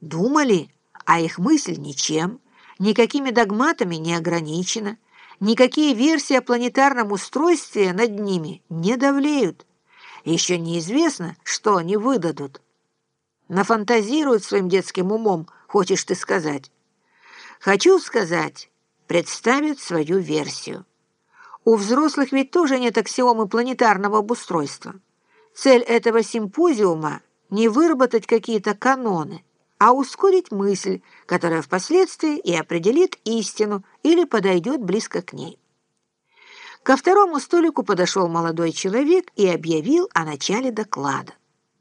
думали, а их мысль ничем, никакими догматами не ограничена, никакие версии о планетарном устройстве над ними не давлеют. Еще неизвестно, что они выдадут. Нафантазируют своим детским умом, хочешь ты сказать. Хочу сказать, представят свою версию. У взрослых ведь тоже нет аксиомы планетарного обустройства. Цель этого симпозиума – не выработать какие-то каноны, а ускорить мысль, которая впоследствии и определит истину или подойдет близко к ней. Ко второму столику подошел молодой человек и объявил о начале доклада.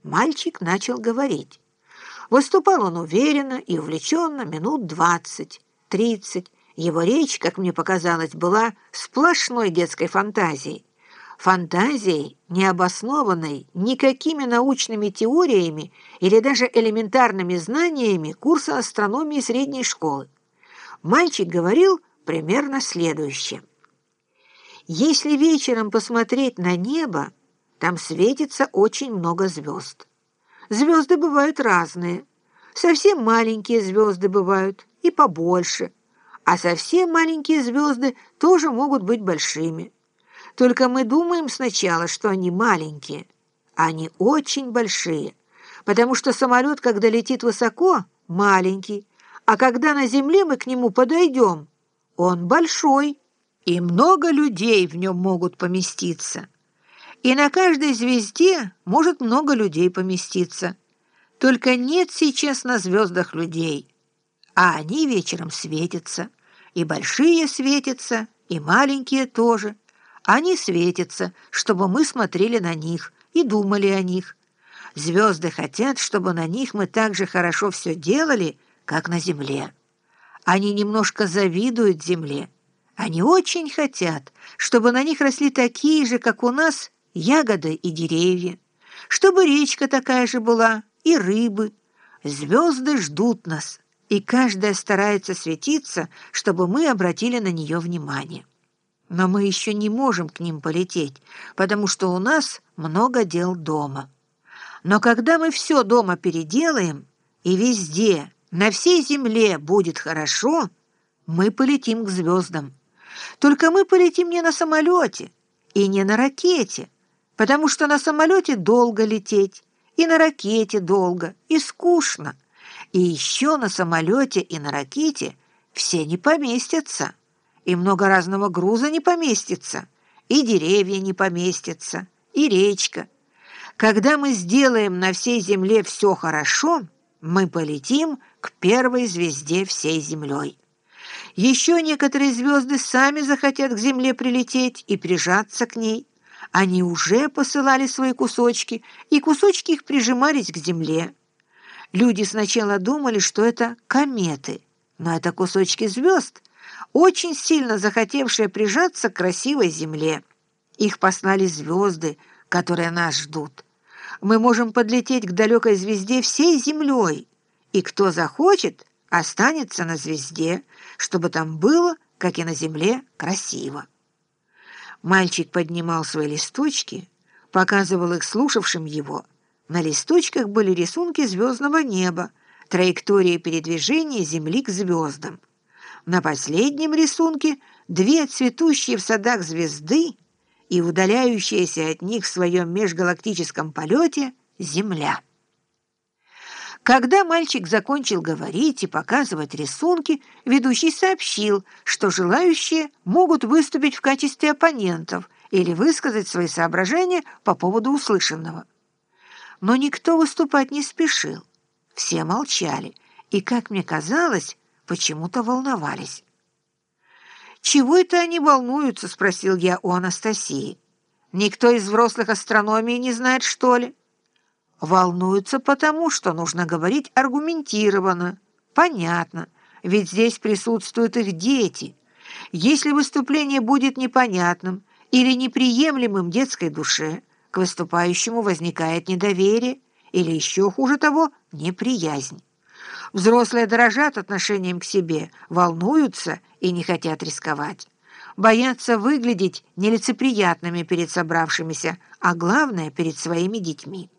Мальчик начал говорить. Выступал он уверенно и увлеченно минут двадцать, тридцать. Его речь, как мне показалось, была сплошной детской фантазией. Фантазией, не обоснованной никакими научными теориями или даже элементарными знаниями курса астрономии средней школы. Мальчик говорил примерно следующее. Если вечером посмотреть на небо, там светится очень много звезд. Звезды бывают разные. Совсем маленькие звезды бывают и побольше, а совсем маленькие звезды тоже могут быть большими. Только мы думаем сначала, что они маленькие. Они очень большие, потому что самолет, когда летит высоко, маленький, а когда на земле мы к нему подойдем, он большой, и много людей в нем могут поместиться. И на каждой звезде может много людей поместиться. Только нет сейчас на звездах людей, а они вечером светятся, и большие светятся, и маленькие тоже – они светятся, чтобы мы смотрели на них и думали о них. Звезды хотят, чтобы на них мы так же хорошо все делали, как на земле. Они немножко завидуют земле. Они очень хотят, чтобы на них росли такие же, как у нас, ягоды и деревья, чтобы речка такая же была и рыбы. Звезды ждут нас, и каждая старается светиться, чтобы мы обратили на нее внимание. Но мы еще не можем к ним полететь, потому что у нас много дел дома. Но когда мы все дома переделаем, и везде, на всей земле будет хорошо, мы полетим к звездам. Только мы полетим не на самолете и не на ракете, потому что на самолете долго лететь, и на ракете долго, и скучно. И еще на самолете и на ракете все не поместятся» и много разного груза не поместится, и деревья не поместятся, и речка. Когда мы сделаем на всей земле все хорошо, мы полетим к первой звезде всей землей. Еще некоторые звезды сами захотят к земле прилететь и прижаться к ней. Они уже посылали свои кусочки, и кусочки их прижимались к земле. Люди сначала думали, что это кометы, но это кусочки звезд, очень сильно захотевшие прижаться к красивой земле. Их послали звезды, которые нас ждут. Мы можем подлететь к далекой звезде всей землей, и кто захочет, останется на звезде, чтобы там было, как и на земле, красиво. Мальчик поднимал свои листочки, показывал их слушавшим его. На листочках были рисунки звездного неба, траектории передвижения Земли к звездам. На последнем рисунке две цветущие в садах звезды и удаляющаяся от них в своем межгалактическом полете Земля. Когда мальчик закончил говорить и показывать рисунки, ведущий сообщил, что желающие могут выступить в качестве оппонентов или высказать свои соображения по поводу услышанного. Но никто выступать не спешил. Все молчали, и, как мне казалось, почему-то волновались. «Чего это они волнуются?» — спросил я у Анастасии. «Никто из взрослых астрономии не знает, что ли?» «Волнуются потому, что нужно говорить аргументированно, понятно, ведь здесь присутствуют их дети. Если выступление будет непонятным или неприемлемым детской душе, к выступающему возникает недоверие или, еще хуже того, неприязнь. Взрослые дорожат отношением к себе, волнуются и не хотят рисковать. Боятся выглядеть нелицеприятными перед собравшимися, а главное, перед своими детьми.